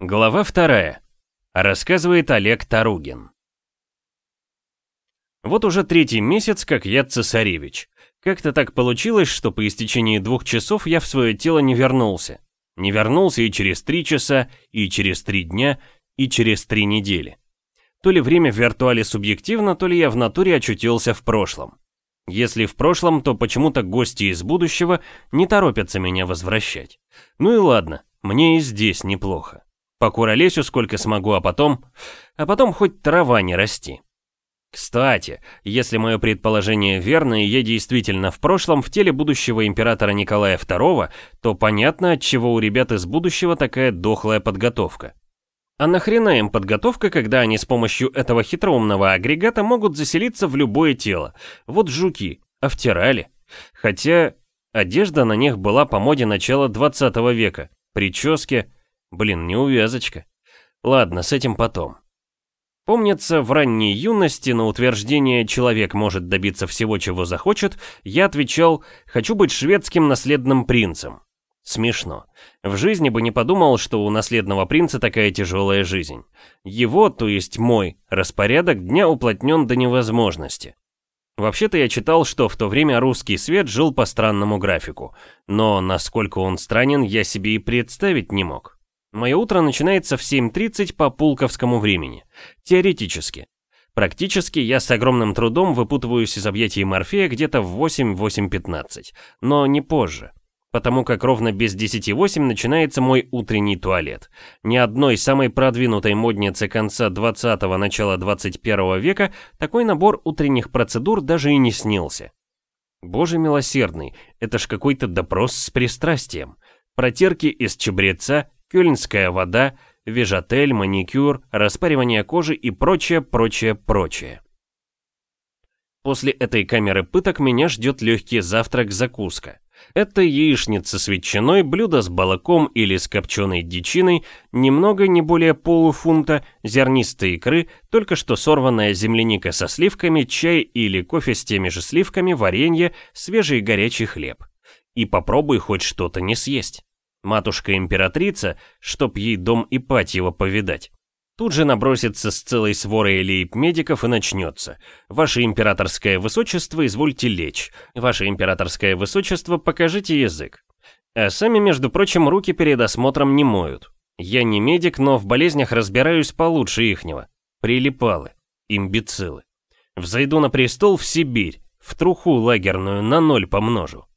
Глава вторая. Рассказывает Олег Таругин. Вот уже третий месяц, как я цесаревич. Как-то так получилось, что по истечении двух часов я в свое тело не вернулся. Не вернулся и через три часа, и через три дня, и через три недели. То ли время в виртуале субъективно, то ли я в натуре очутился в прошлом. Если в прошлом, то почему-то гости из будущего не торопятся меня возвращать. Ну и ладно, мне и здесь неплохо. Покуролесю сколько смогу, а потом... А потом хоть трава не расти. Кстати, если мое предположение верно, и я действительно в прошлом в теле будущего императора Николая II, то понятно, от чего у ребят из будущего такая дохлая подготовка. А нахрена им подготовка, когда они с помощью этого хитроумного агрегата могут заселиться в любое тело? Вот жуки, а втирали. Хотя одежда на них была по моде начала 20 века, прически, блин, неувязочка. Ладно, с этим потом. Помнится, в ранней юности на утверждение «человек может добиться всего, чего захочет» я отвечал «хочу быть шведским наследным принцем». Смешно. В жизни бы не подумал, что у наследного принца такая тяжелая жизнь. Его, то есть мой, распорядок дня уплотнен до невозможности. Вообще-то я читал, что в то время русский свет жил по странному графику, но насколько он странен, я себе и представить не мог. Мое утро начинается в 7.30 по пулковскому времени. Теоретически. Практически я с огромным трудом выпутываюсь из объятий Морфея где-то в 8-8.15, но не позже потому как ровно без 10.08 начинается мой утренний туалет. Ни одной самой продвинутой моднице конца 20-го, начала 21 века такой набор утренних процедур даже и не снился. Боже милосердный, это ж какой-то допрос с пристрастием. Протерки из чабреца, кёльнская вода, вежатель, маникюр, распаривание кожи и прочее, прочее, прочее. После этой камеры пыток меня ждет легкий завтрак-закуска. Это яичница с ветчиной, блюдо с балаком или с копченой дичиной, немного не более полуфунта, зернистой икры, только что сорванная земляника со сливками, чай или кофе с теми же сливками, варенье, свежий горячий хлеб. И попробуй хоть что-то не съесть. Матушка-императрица, чтоб ей дом Ипатьева повидать. Тут же набросится с целой сворой лейб-медиков и начнется. Ваше императорское высочество, извольте лечь. Ваше императорское высочество, покажите язык. А сами, между прочим, руки перед осмотром не моют. Я не медик, но в болезнях разбираюсь получше ихнего. Прилипалы. Имбецилы. Взойду на престол в Сибирь, в труху лагерную на ноль помножу.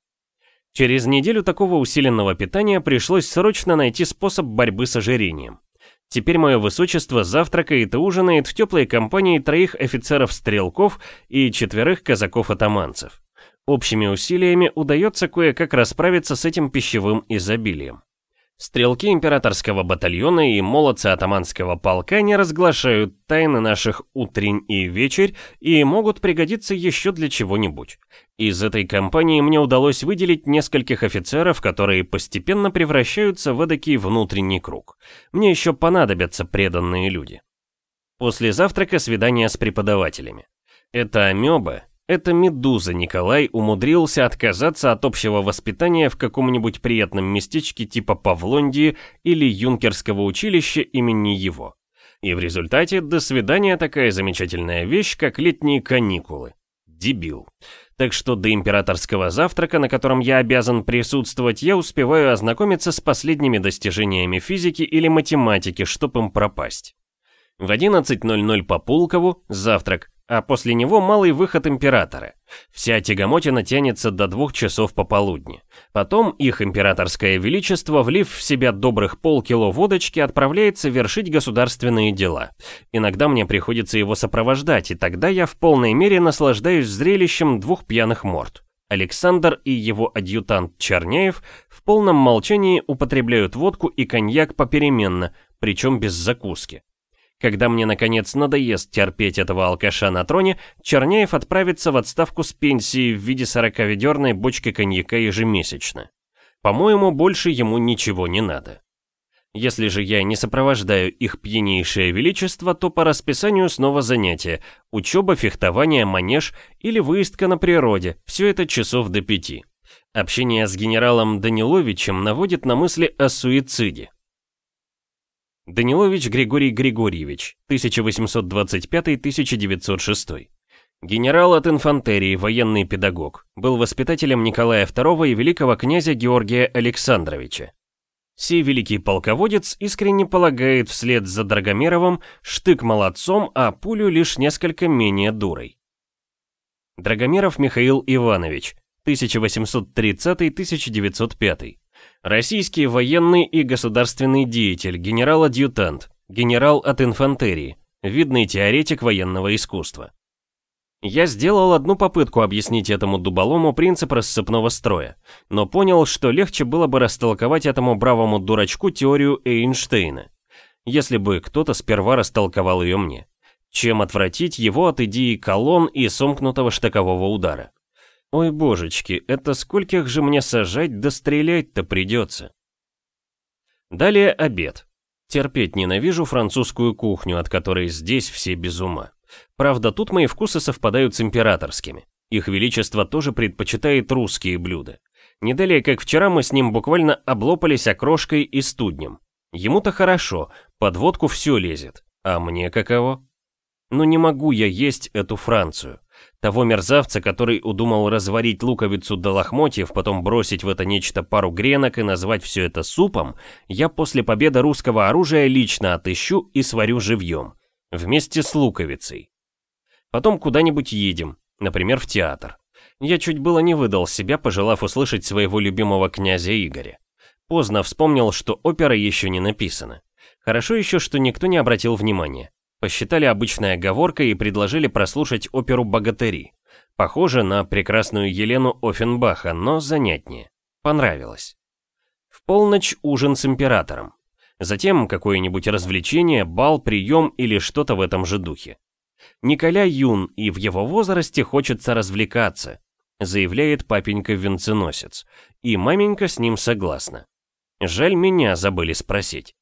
Через неделю такого усиленного питания пришлось срочно найти способ борьбы с ожирением. Теперь мое высочество завтракает и ужинает в теплой компании троих офицеров-стрелков и четверых казаков-атаманцев. Общими усилиями удается кое-как расправиться с этим пищевым изобилием. Стрелки императорского батальона и молодцы атаманского полка не разглашают тайны наших утрень и вечер и могут пригодиться еще для чего-нибудь. Из этой компании мне удалось выделить нескольких офицеров, которые постепенно превращаются в эдакий внутренний круг. Мне еще понадобятся преданные люди. После завтрака свидание с преподавателями. Это амеба, это Медуза Николай умудрился отказаться от общего воспитания в каком-нибудь приятном местечке типа Павлондии или юнкерского училища имени его. И в результате до свидания такая замечательная вещь, как летние каникулы. Дебил. Так что до императорского завтрака, на котором я обязан присутствовать, я успеваю ознакомиться с последними достижениями физики или математики, чтоб им пропасть. В 11.00 по Пулкову завтрак, а после него малый выход императора. Вся тягомотина тянется до двух часов пополудни. Потом их императорское величество, влив в себя добрых полкило водочки, отправляется вершить государственные дела. Иногда мне приходится его сопровождать, и тогда я в полной мере наслаждаюсь зрелищем двух пьяных морд. Александр и его адъютант Черняев в полном молчании употребляют водку и коньяк попеременно, причем без закуски. Когда мне наконец надоест терпеть этого алкаша на троне, Черняев отправится в отставку с пенсией в виде 40-ведерной бочки коньяка ежемесячно. По-моему, больше ему ничего не надо. Если же я не сопровождаю их пьянейшее величество, то по расписанию снова занятия, учеба, фехтование, манеж или выездка на природе, все это часов до пяти. Общение с генералом Даниловичем наводит на мысли о суициде. Данилович Григорий Григорьевич, 1825-1906. Генерал от инфантерии, военный педагог. Был воспитателем Николая II и великого князя Георгия Александровича. Сей великий полководец искренне полагает вслед за Драгомировым штык молодцом, а пулю лишь несколько менее дурой. Драгомиров Михаил Иванович, 1830-1905. Российский военный и государственный деятель, генерал-адъютант, генерал от инфантерии, видный теоретик военного искусства. Я сделал одну попытку объяснить этому дуболому принцип рассыпного строя, но понял, что легче было бы растолковать этому бравому дурачку теорию Эйнштейна, если бы кто-то сперва растолковал ее мне, чем отвратить его от идеи колонн и сомкнутого штыкового удара. Ой, божечки, это скольких же мне сажать да стрелять-то придется. Далее обед. Терпеть ненавижу французскую кухню, от которой здесь все без ума. Правда, тут мои вкусы совпадают с императорскими. Их величество тоже предпочитает русские блюда. Не далее, как вчера мы с ним буквально облопались окрошкой и студнем. Ему-то хорошо, под водку все лезет. А мне каково? Ну не могу я есть эту Францию. Того мерзавца, который удумал разварить луковицу до лохмотьев, потом бросить в это нечто пару гренок и назвать все это супом, я после победы русского оружия лично отыщу и сварю живьем. Вместе с луковицей. Потом куда-нибудь едем, например, в театр. Я чуть было не выдал себя, пожелав услышать своего любимого князя Игоря. Поздно вспомнил, что опера еще не написана. Хорошо еще, что никто не обратил внимания. Посчитали обычной оговоркой и предложили прослушать оперу «Богатыри». Похоже на прекрасную Елену Оффенбаха, но занятнее. Понравилось. В полночь ужин с императором. Затем какое-нибудь развлечение, бал, прием или что-то в этом же духе. Николя юн, и в его возрасте хочется развлекаться, заявляет папенька-венценосец, и маменька с ним согласна. Жаль, меня забыли спросить.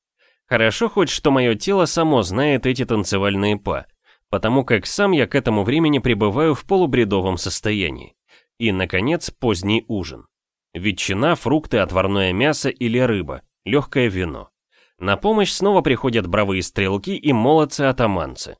Хорошо хоть, что мое тело само знает эти танцевальные па, потому как сам я к этому времени пребываю в полубредовом состоянии. И, наконец, поздний ужин. Ветчина, фрукты, отварное мясо или рыба, легкое вино. На помощь снова приходят бравые стрелки и молодцы-атаманцы.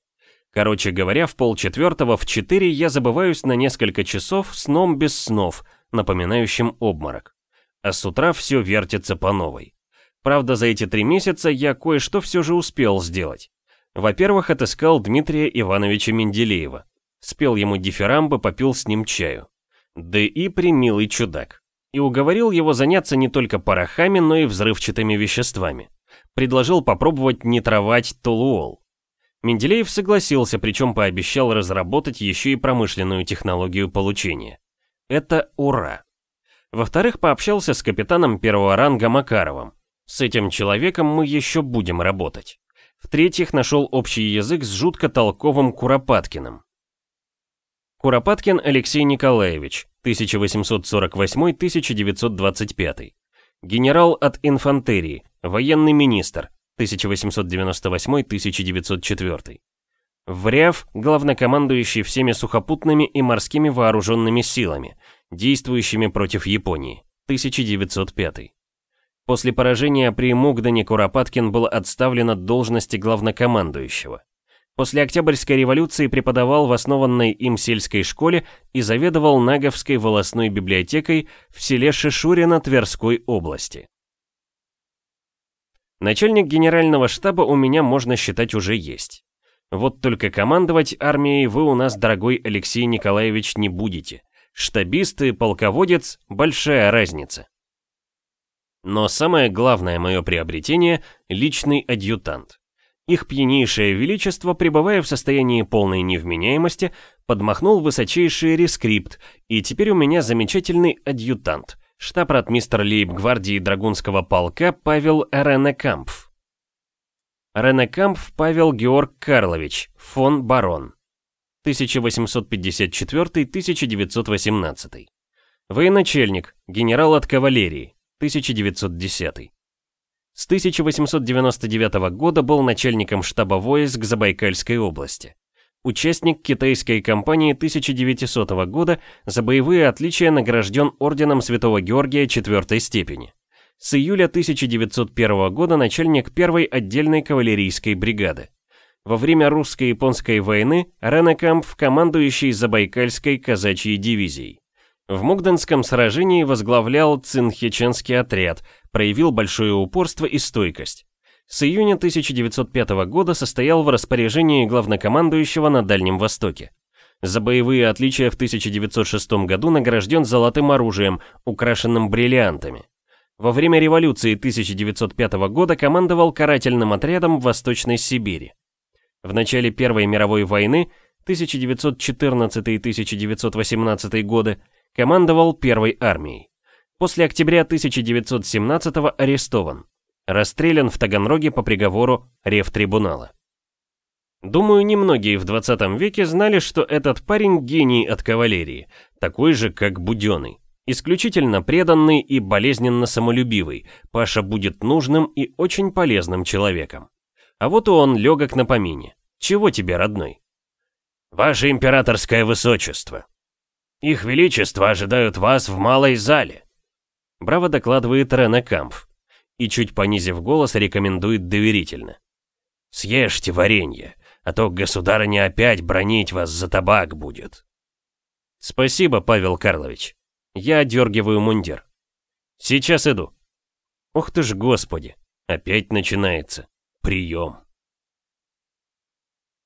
Короче говоря, в полчетвертого в четыре я забываюсь на несколько часов сном без снов, напоминающим обморок. А с утра все вертится по новой. Правда, за эти три месяца я кое-что все же успел сделать. Во-первых, отыскал Дмитрия Ивановича Менделеева. Спел ему дифирамбы, попил с ним чаю. Да и примилый чудак. И уговорил его заняться не только порохами, но и взрывчатыми веществами предложил попробовать нитровать толуол. Менделеев согласился, причем пообещал разработать еще и промышленную технологию получения. Это ура. Во-вторых, пообщался с капитаном первого ранга Макаровым. С этим человеком мы еще будем работать. В-третьих, нашел общий язык с жутко толковым Куропаткиным. Куропаткин Алексей Николаевич, 1848-1925. Генерал от инфантерии, Военный министр, 1898-1904. Вряв, главнокомандующий всеми сухопутными и морскими вооруженными силами, действующими против Японии, 1905. После поражения при Мугдане Куропаткин был отставлен от должности главнокомандующего. После Октябрьской революции преподавал в основанной им сельской школе и заведовал Наговской волосной библиотекой в селе Шишурино Тверской области. Начальник генерального штаба у меня, можно считать, уже есть. Вот только командовать армией вы у нас, дорогой Алексей Николаевич, не будете. Штабист и полководец – большая разница. Но самое главное мое приобретение – личный адъютант. Их пьянейшее величество, пребывая в состоянии полной невменяемости, подмахнул высочайший рескрипт, и теперь у меня замечательный адъютант – штаб-ротмистр лейб-гвардии Драгунского полка Павел Ренекампф. Ренекампф Павел Георг Карлович, фон барон. 1854-1918. Военачальник, генерал от кавалерии, 1910. С 1899 года был начальником штаба войск Забайкальской области участник китайской кампании 1900 года, за боевые отличия награжден орденом Святого Георгия четвертой степени. С июля 1901 года начальник первой отдельной кавалерийской бригады. Во время русско-японской войны Ренекамп командующий Забайкальской казачьей дивизией. В Мугденском сражении возглавлял Цинхеченский отряд, проявил большое упорство и стойкость. С июня 1905 года состоял в распоряжении главнокомандующего на Дальнем Востоке. За боевые отличия в 1906 году награжден золотым оружием, украшенным бриллиантами. Во время революции 1905 года командовал карательным отрядом в Восточной Сибири. В начале Первой мировой войны 1914-1918 годы командовал Первой армией. После октября 1917 арестован. Расстрелян в Таганроге по приговору Ревтрибунала. Думаю, немногие в 20 веке знали, что этот парень гений от кавалерии, такой же, как Буденный. Исключительно преданный и болезненно самолюбивый, Паша будет нужным и очень полезным человеком. А вот он легок на помине. Чего тебе, родной? Ваше императорское высочество. Их величество ожидают вас в малой зале. Браво докладывает Рене Кампф. И чуть понизив голос, рекомендует доверительно. Съешьте варенье, а то государыня опять бронить вас за табак будет. Спасибо, Павел Карлович. Я одергиваю мундир. Сейчас иду. Ух ты ж, господи, опять начинается. Прием.